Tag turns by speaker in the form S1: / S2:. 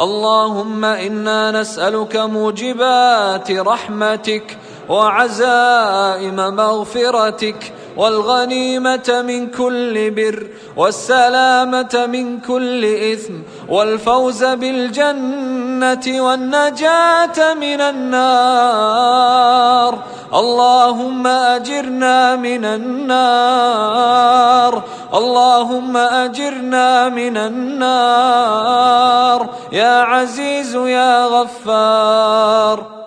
S1: اللهم إنا نسألك موجبات رحمتك وعزائم مغفرتك والغنيمة من كل بر والسلامة من كل إثم والفوز بالجنة والنجاة من النار اللهم أجرنا من النار اللهم أجرنا من النار يا عزيز يا غفار.